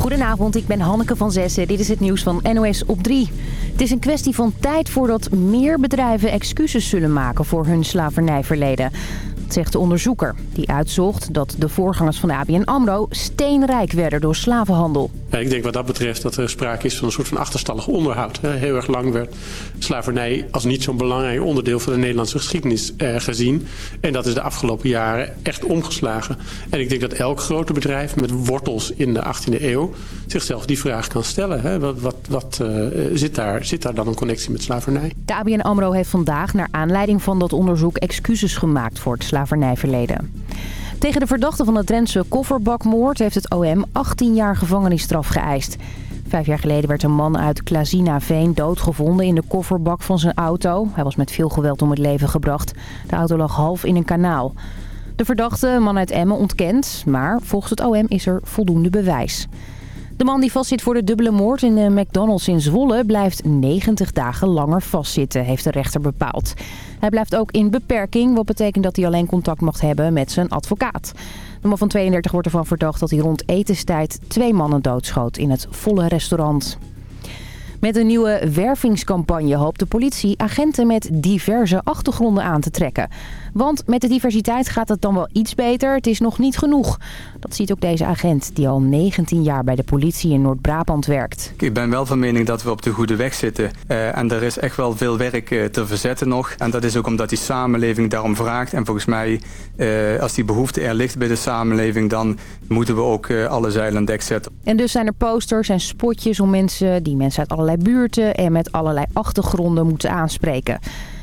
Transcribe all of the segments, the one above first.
Goedenavond, ik ben Hanneke van Zessen. Dit is het nieuws van NOS op 3. Het is een kwestie van tijd voordat meer bedrijven excuses zullen maken voor hun slavernijverleden zegt de onderzoeker. Die uitzocht dat de voorgangers van de ABN AMRO steenrijk werden door slavenhandel. Ik denk wat dat betreft dat er sprake is van een soort van achterstallig onderhoud. Heel erg lang werd slavernij als niet zo'n belangrijk onderdeel van de Nederlandse geschiedenis eh, gezien. En dat is de afgelopen jaren echt omgeslagen. En ik denk dat elk grote bedrijf met wortels in de 18e eeuw zichzelf die vraag kan stellen. Wat, wat, wat uh, zit, daar, zit daar dan een connectie met slavernij? De ABN AMRO heeft vandaag naar aanleiding van dat onderzoek excuses gemaakt voor het slavernijverleden. Tegen de verdachte van het Drentse kofferbakmoord heeft het OM 18 jaar gevangenisstraf geëist. Vijf jaar geleden werd een man uit Klazina-Veen doodgevonden in de kofferbak van zijn auto. Hij was met veel geweld om het leven gebracht. De auto lag half in een kanaal. De verdachte, man uit Emmen, ontkent, maar volgens het OM is er voldoende bewijs. De man die vastzit voor de dubbele moord in de McDonald's in Zwolle... blijft 90 dagen langer vastzitten, heeft de rechter bepaald. Hij blijft ook in beperking, wat betekent dat hij alleen contact mag hebben met zijn advocaat. De man van 32 wordt ervan verdacht dat hij rond etenstijd twee mannen doodschoot in het volle restaurant. Met een nieuwe wervingscampagne hoopt de politie agenten met diverse achtergronden aan te trekken. Want met de diversiteit gaat het dan wel iets beter. Het is nog niet genoeg. Dat ziet ook deze agent die al 19 jaar bij de politie in Noord-Brabant werkt. Ik ben wel van mening dat we op de goede weg zitten. Uh, en er is echt wel veel werk uh, te verzetten nog. En dat is ook omdat die samenleving daarom vraagt. En volgens mij, uh, als die behoefte er ligt bij de samenleving... dan moeten we ook alle zeilen aan dek zetten. En dus zijn er posters en spotjes om mensen... die mensen uit allerlei buurten en met allerlei achtergronden moeten aanspreken.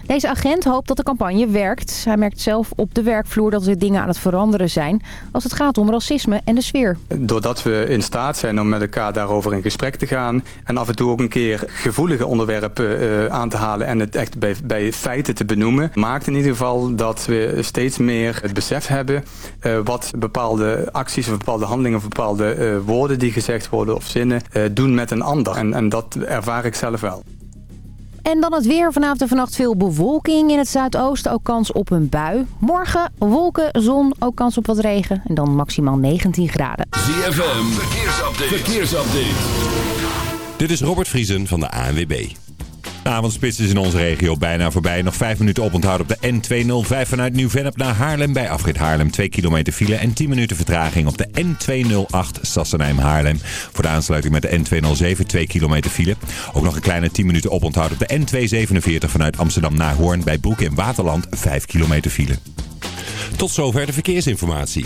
Deze agent hoopt dat de campagne werkt. Hij merkt zelf op de werkvloer dat er dingen aan het veranderen zijn... als het gaat om racisme en de sfeer. Doordat we in staat zijn om met elkaar daarover in gesprek te gaan... en af en toe ook een keer gevoelige onderwerpen uh, aan te halen... en het echt bij, feiten te benoemen... maakt in ieder geval dat we steeds meer het besef hebben... Uh, wat bepaalde acties of bepaalde handelingen... of bepaalde uh, woorden die gezegd worden of zinnen doen met een ander. En, en dat ervaar ik zelf wel. En dan het weer. Vanavond en vannacht veel bewolking in het zuidoosten. Ook kans op een bui. Morgen wolken, zon, ook kans op wat regen. En dan maximaal 19 graden. ZFM, verkeersupdate. verkeersupdate. Dit is Robert Vriesen van de ANWB. De avondspits is in onze regio bijna voorbij. Nog 5 minuten oponthoud op de N205 vanuit Nieuw-Vennep naar Haarlem. Bij afrit Haarlem 2 kilometer file en 10 minuten vertraging op de N208 Sassenheim-Haarlem. Voor de aansluiting met de N207 2 kilometer file. Ook nog een kleine 10 minuten oponthoud op de N247 vanuit Amsterdam naar Hoorn. Bij Broek in Waterland 5 kilometer file. Tot zover de verkeersinformatie.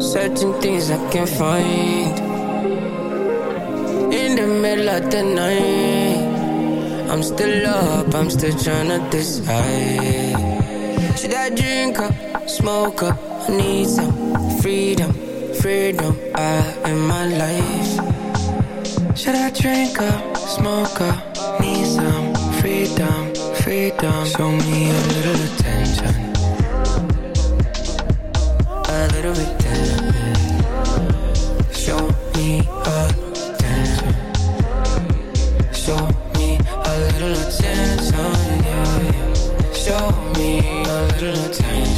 Certain things I can't find. In the middle of the night, I'm still up, I'm still trying to decide. Should I drink up, smoke up? I need some freedom, freedom I in my life. Should I drink up, smoke up? Need some freedom, freedom. Show me a little attention. A little bit. better not time.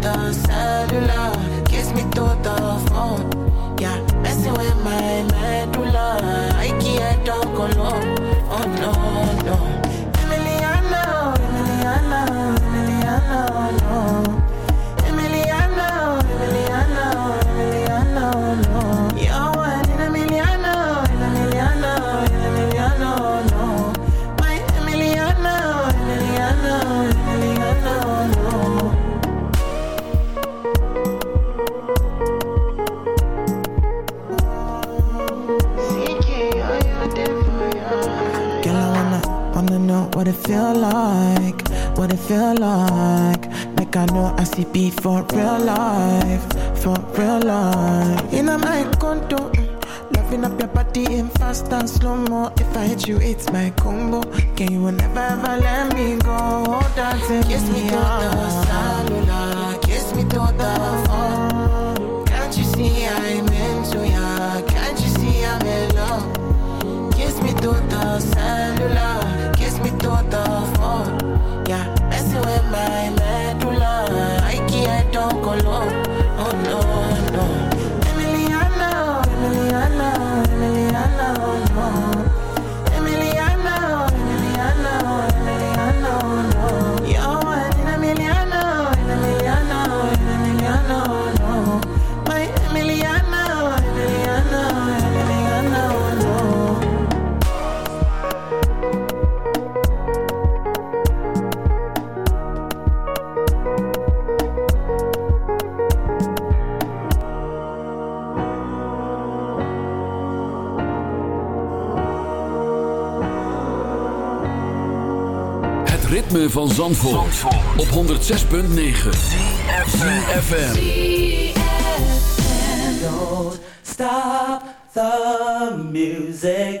the cellular, kiss me through the phone. Yeah, messing with my medulla. I can't talk alone. Oh no. What it feel like, what it feel like. Like I know I see be for real life, for real life. In a my condo eh, Loving up your body in fast and slow-mo. If I hit you, it's my combo. Can you never ever let me go? Oh, dancing Kiss me to the cellular Kiss me through the phone van Zandvoort, op 106.9 Don't stop the music.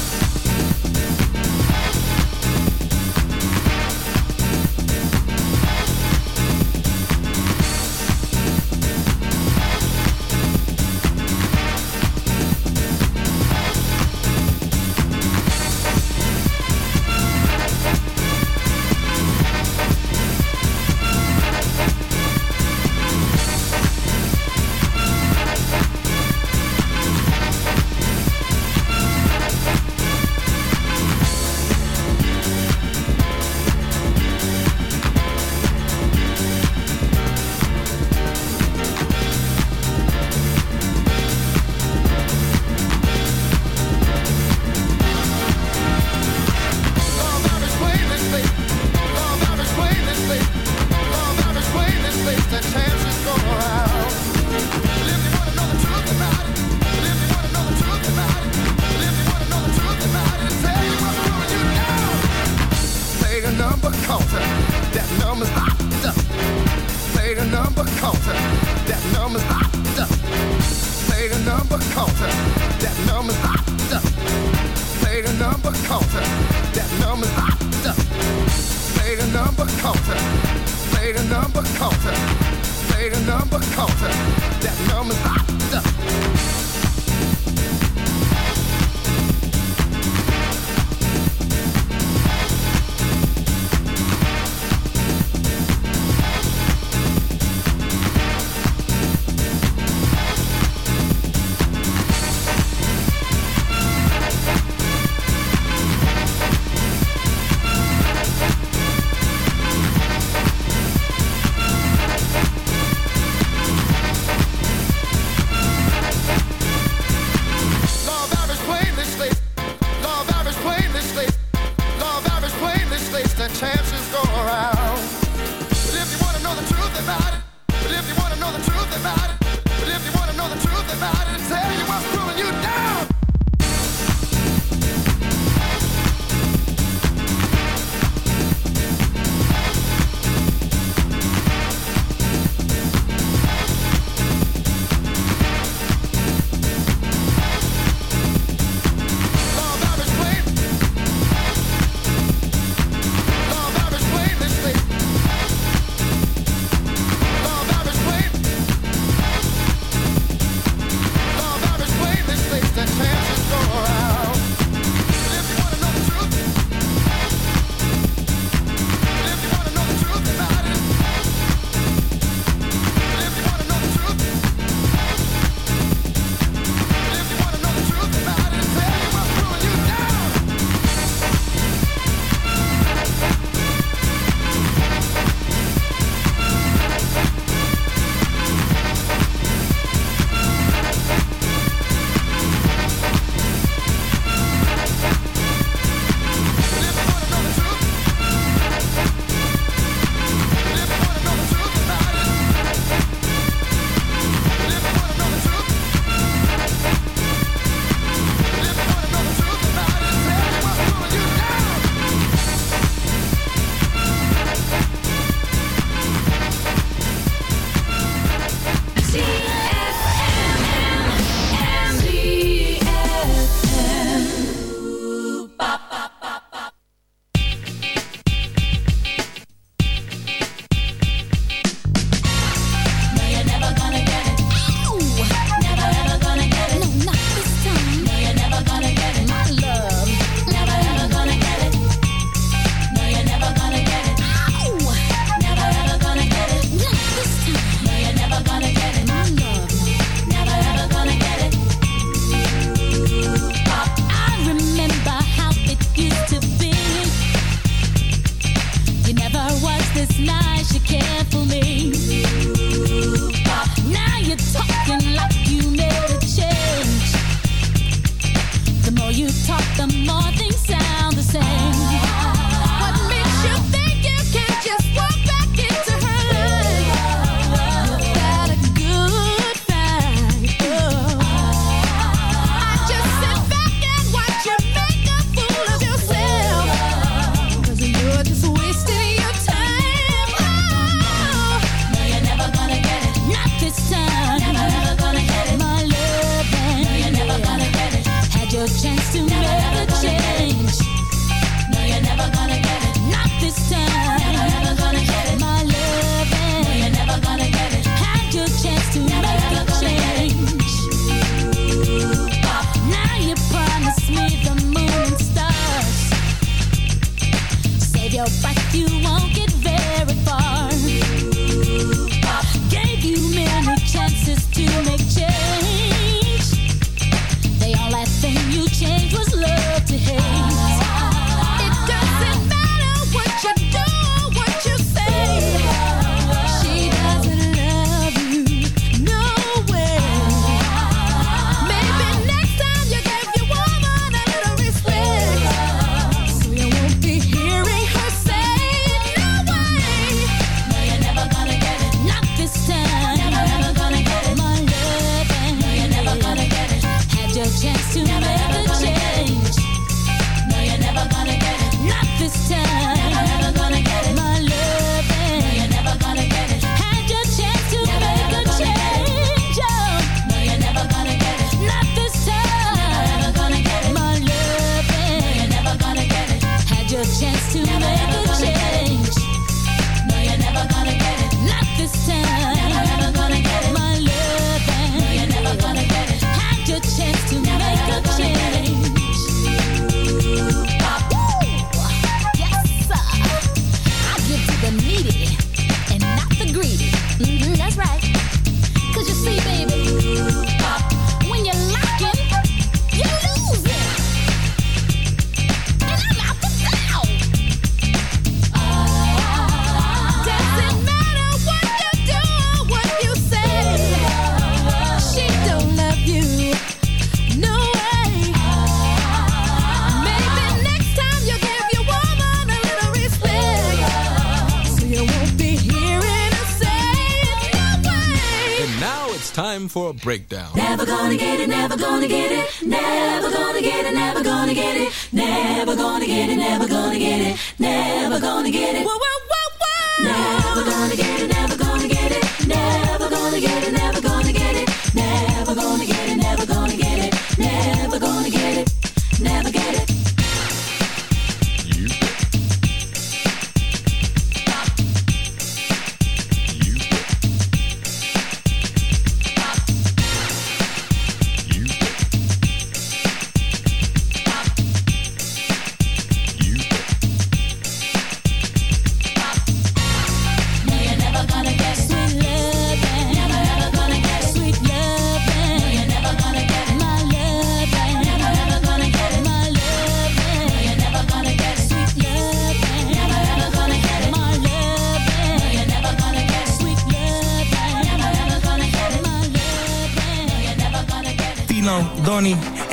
get it.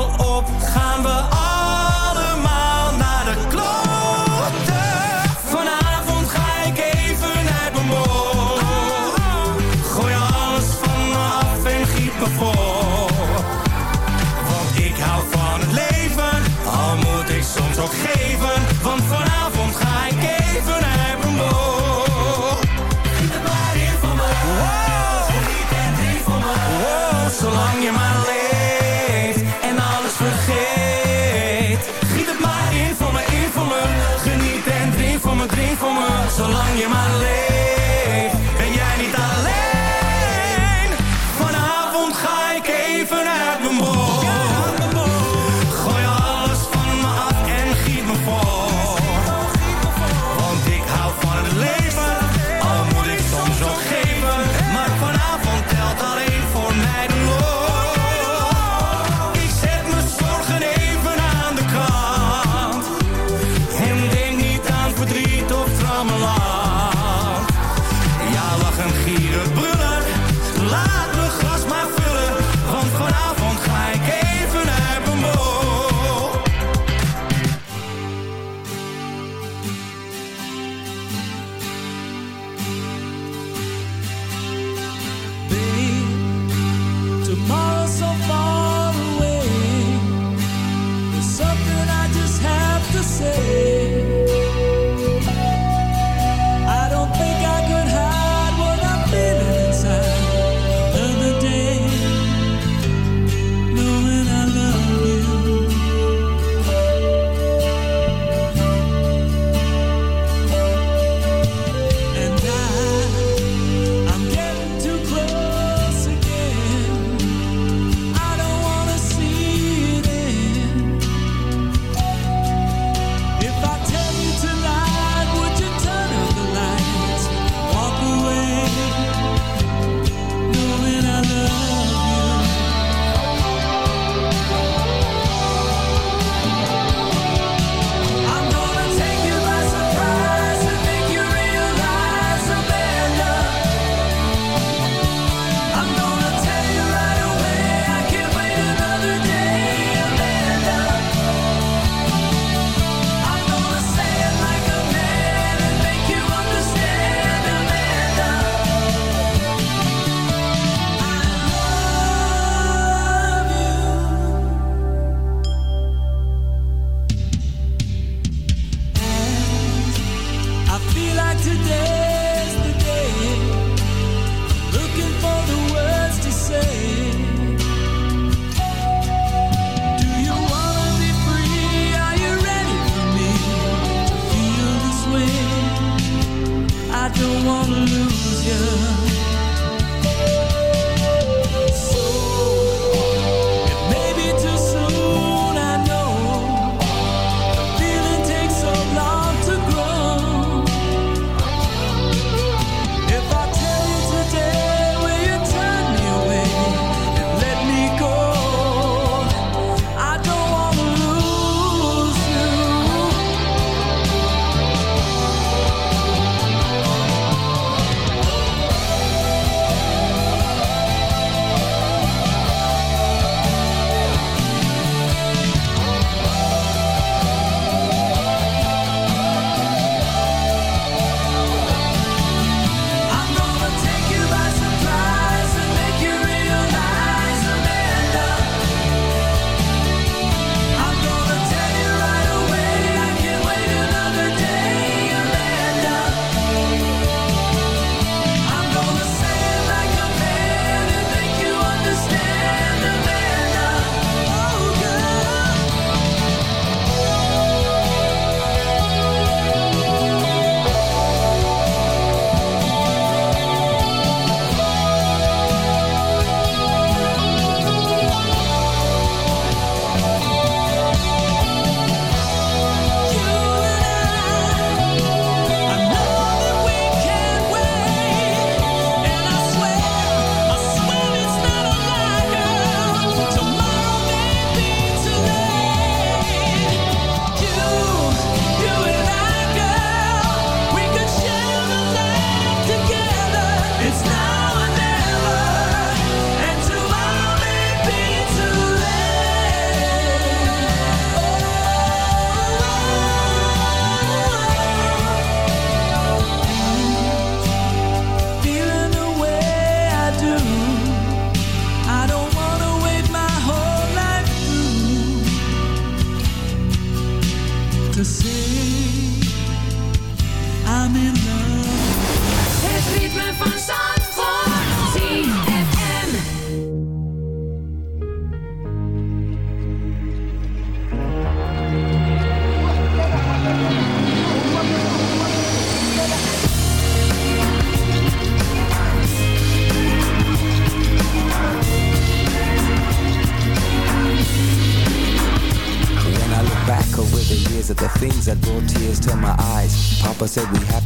op? Gaan we af?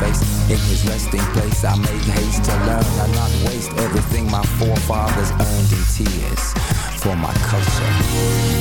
face in his resting place. I make haste to learn I not waste everything my forefathers earned in tears for my culture.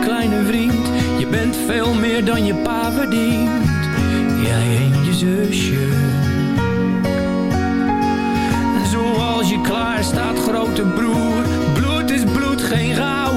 kleine vriend. Je bent veel meer dan je pa verdient. Jij en je zusje. Zoals je klaar staat, grote broer. Bloed is bloed, geen goud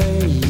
yeah